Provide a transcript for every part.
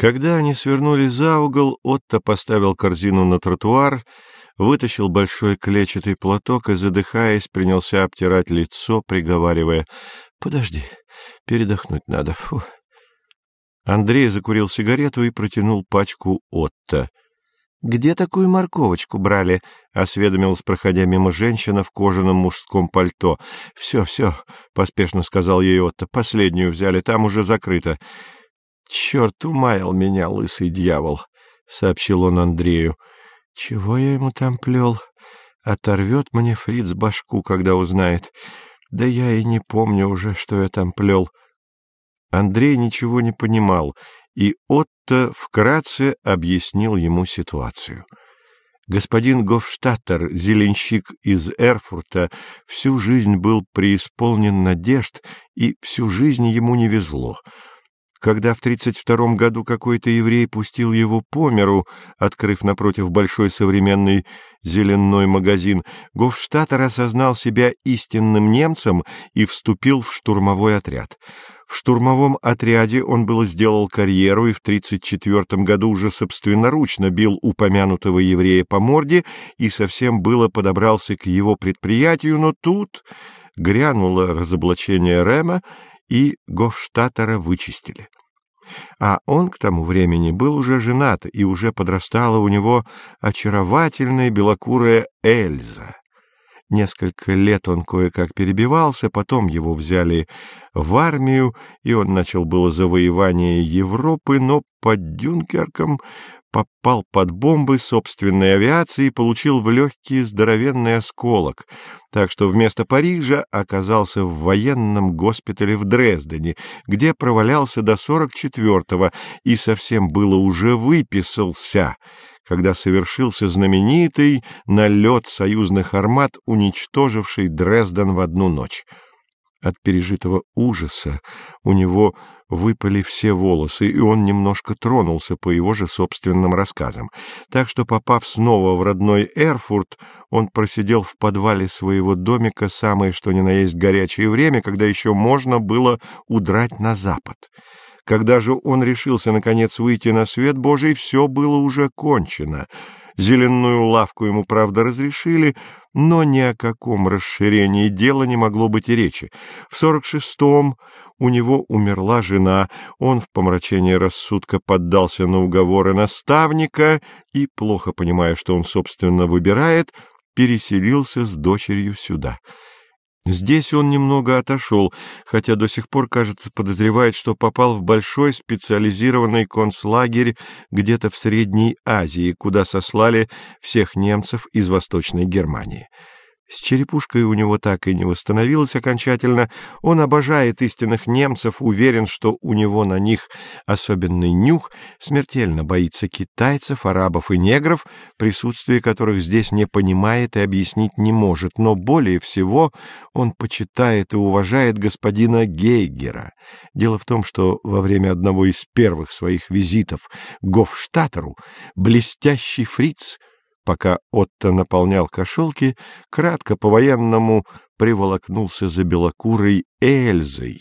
Когда они свернули за угол, Отто поставил корзину на тротуар, вытащил большой клетчатый платок и, задыхаясь, принялся обтирать лицо, приговаривая «Подожди, передохнуть надо, фу». Андрей закурил сигарету и протянул пачку Отто. «Где такую морковочку брали?» — осведомилась, проходя мимо женщина в кожаном мужском пальто. «Все, все», — поспешно сказал ей Отто, — «последнюю взяли, там уже закрыто». «Черт, умаял меня, лысый дьявол», — сообщил он Андрею. «Чего я ему там плел? Оторвет мне фриц башку, когда узнает. Да я и не помню уже, что я там плел». Андрей ничего не понимал, и Отто вкратце объяснил ему ситуацию. Господин Гофштаттер, зеленщик из Эрфурта, всю жизнь был преисполнен надежд, и всю жизнь ему не везло — когда в 32 году какой-то еврей пустил его по миру, открыв напротив большой современный зеленой магазин, Гофштаттер осознал себя истинным немцем и вступил в штурмовой отряд. В штурмовом отряде он было сделал карьеру и в 34 году уже собственноручно бил упомянутого еврея по морде и совсем было подобрался к его предприятию, но тут грянуло разоблачение Рема, и Гофштаттера вычистили. А он к тому времени был уже женат, и уже подрастала у него очаровательная белокурая Эльза. Несколько лет он кое-как перебивался, потом его взяли в армию, и он начал было завоевание Европы, но под Дюнкерком попал под бомбы собственной авиации и получил в легкий здоровенный осколок, так что вместо Парижа оказался в военном госпитале в Дрездене, где провалялся до 44-го и совсем было уже выписался, когда совершился знаменитый налет союзных армат, уничтоживший Дрезден в одну ночь. От пережитого ужаса у него выпали все волосы, и он немножко тронулся по его же собственным рассказам. Так что, попав снова в родной Эрфурт, он просидел в подвале своего домика самое что ни на есть горячее время, когда еще можно было удрать на запад. Когда же он решился, наконец, выйти на свет Божий, все было уже кончено — Зеленую лавку ему, правда, разрешили, но ни о каком расширении дела не могло быть и речи. В сорок шестом у него умерла жена, он в помрачении рассудка поддался на уговоры наставника и, плохо понимая, что он, собственно, выбирает, переселился с дочерью сюда. Здесь он немного отошел, хотя до сих пор, кажется, подозревает, что попал в большой специализированный концлагерь где-то в Средней Азии, куда сослали всех немцев из Восточной Германии. С черепушкой у него так и не восстановилась окончательно. Он обожает истинных немцев, уверен, что у него на них особенный нюх, смертельно боится китайцев, арабов и негров, присутствие которых здесь не понимает и объяснить не может, но более всего он почитает и уважает господина Гейгера. Дело в том, что во время одного из первых своих визитов к Гофштадтеру блестящий фриц — пока Отто наполнял кошелки, кратко по-военному приволокнулся за белокурой Эльзой,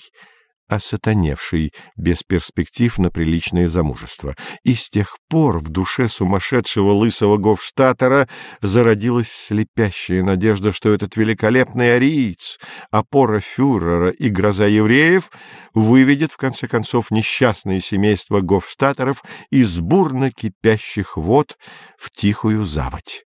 осатаневшей без перспектив на приличное замужество. И с тех пор в душе сумасшедшего лысого гофштатера зародилась слепящая надежда, что этот великолепный ариец, опора фюрера и гроза евреев, выведет, в конце концов, несчастное семейство гофштатеров из бурно кипящих вод в тихую заводь.